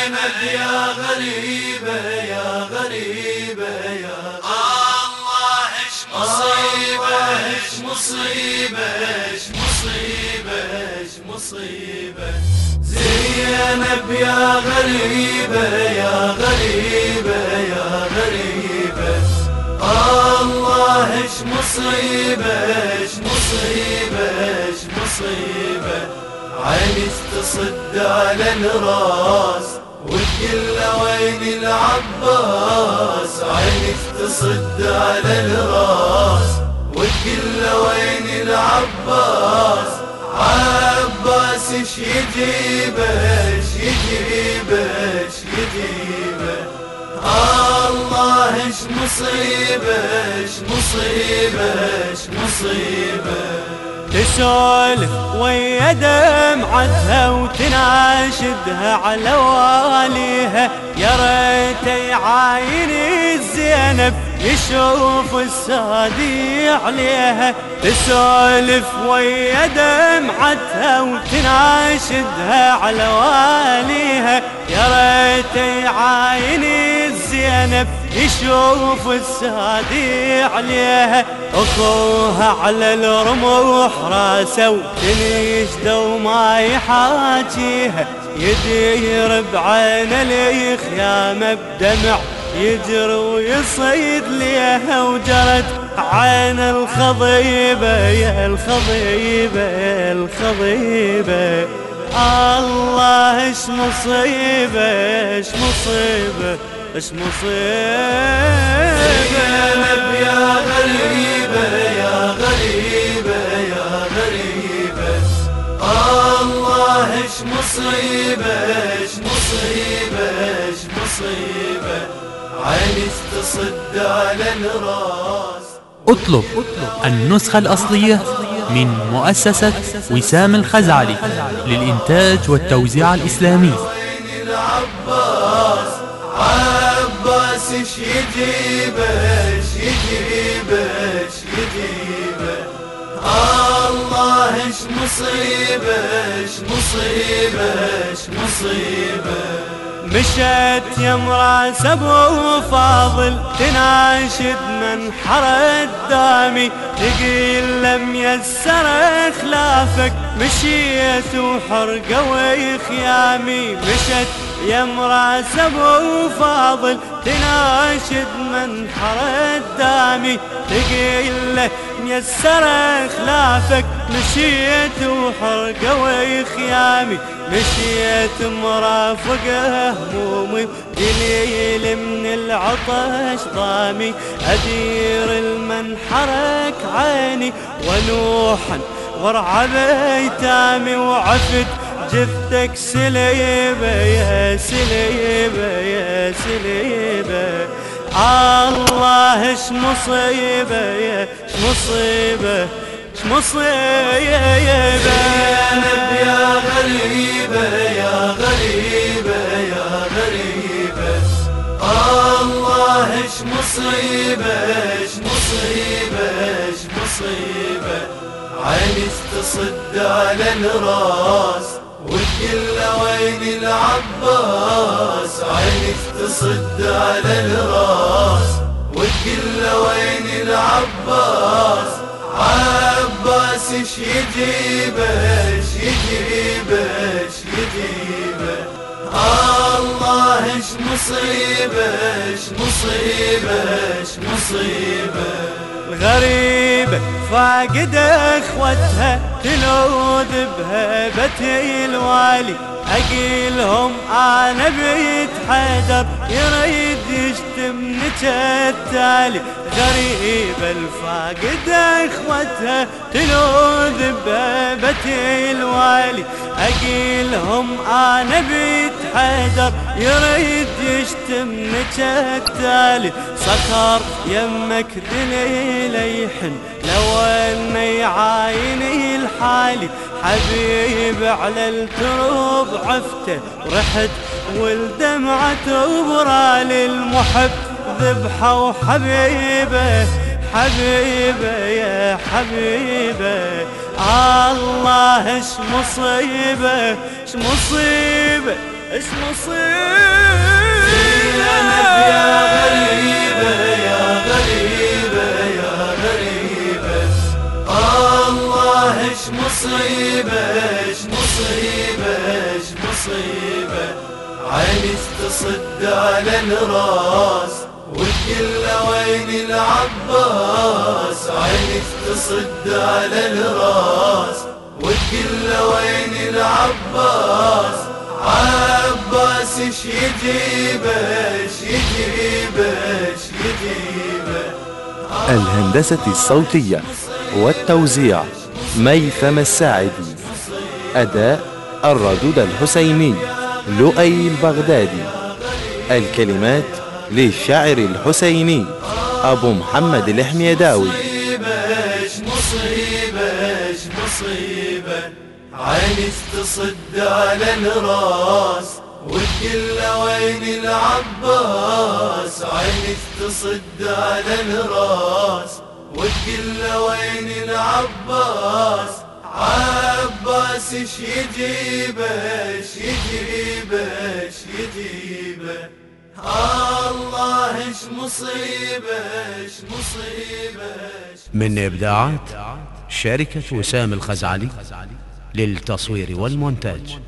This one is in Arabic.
زينب يا غريبة يا غريبة يا الله إيش مصيبة إيش مصيبة إيش مصيبة إيش مصيبة زينب يا غريبة يا غريبة يا غريبة الله إيش مصيبة إيش مصيبة إيش مصيبة عيني تصد على الراس. وتقول وين العباس عيني تصد على الراس. وتقول وين العباس عباس إيش يجيبه إيش يجيبه إيش يجيبه الله إيش مصيبه إيش مصيبه إيش مصيبه تسولف ويا دمعتها وتناشدها على واليها. يا ريت يعاين الزينب يشوف السادي عليها. تسولف ويا دمعتها وتناشدها على واليها. يا ريت يعاين الزينب يشوف السادي عليها اخوها على الرموح راسه وتنشده وما يحاجيها. يدير بعين الخيامة بدمع يجر ويصيد ليها وجرت عين الخضيبة يا الخضيبة يا الخضيبة. الله إيش مصيبة إيش مصيبة. إيش مصيبة. يا غريبة يا غريبة يا غريبة. الله إيش مصيبة إيش مصيبة إيش مصيبة. عيني تصد على الراس. اطلب النسخة الأصلية من مؤسسة وسام الخزعلي للإنتاج والتوزيع الإسلامي. العباس. عباس إيش يجيبه إيش يجيبه إيش يجيبه الله إيش مصيبه إيش مصيبه إيش مصيبه مشت يمراس ابو فاضل تناشد من حرد دامي تقيل لم يسر خلافك مشيت وحرقة وخيامي مشت يمراس ابو فاضل تناشد من حرد دامي. تقيل له ميسر خلافك مشيت وحرقه وخيامي. مشيت مرافقه همومي قليل من العطش ضامي. أدير المنحرك عيني ونوحا وارعب ايتامي وعفت جثتك سليبة يا سليبة يا سليبة. الله اش مصيبة يا اش مصيبة اش مصيبة يا غريبة يا غريبة يا غريبة. الله إيش مصيبة إيش مصيبة إيش مصيبة. عيني تصد على الراس وتقول وين العباس عيني تصد على الراس. وتقول وين العباس عباس إيش يجيبه إيش يجيبه إيش يجيبه الله إيش مصيبه إيش مصيبه إيش مصيبه الغريبة فاقد إخوتها. تلوذ بهبة الوالي أقيلهم أنا بيت حيدر. يريد يشتم التالي غريبة الفاقد اخوتها تلوذ بهبة الوالي أقيلهم أنا بيت حيدر. يريد يشتم التالي صخر يمك دليل يحن. لو انه يعايني الحالي حبيب على التراب عفته رحت والدمعة تبرى للمحب ذبحة وحبيبة حبيبة يا حبيبة. الله اش مصيبة اش مصيبة اش مصيبة. يا غريبة. اش مصيبة اش مصيبة. اش مصيبة عيني تصد على الراس وتقول وين العباس. عيني تصد على الراس وتقول وين العباس. عباس إيش يجيبه إيش يجيبه إيش يجيبه. الهندسة الصوتية والتوزيع. ميثم الساعدي أداء الردود الحسيني لؤي البغدادي الكلمات للشاعر الحسيني أبو محمد الحميداوي. مصيبة إيش مصيبة عيني تصد على الراس وتقول وين العباس عيني تصد على الراس. وتقول وين العباس عباس إيش يجيبه إيش يجيبه إيش يجيبه الله إيش مصيبه إيش مصيبه من إبداعات شركة وسام الخزعلي للتصوير والمونتاج.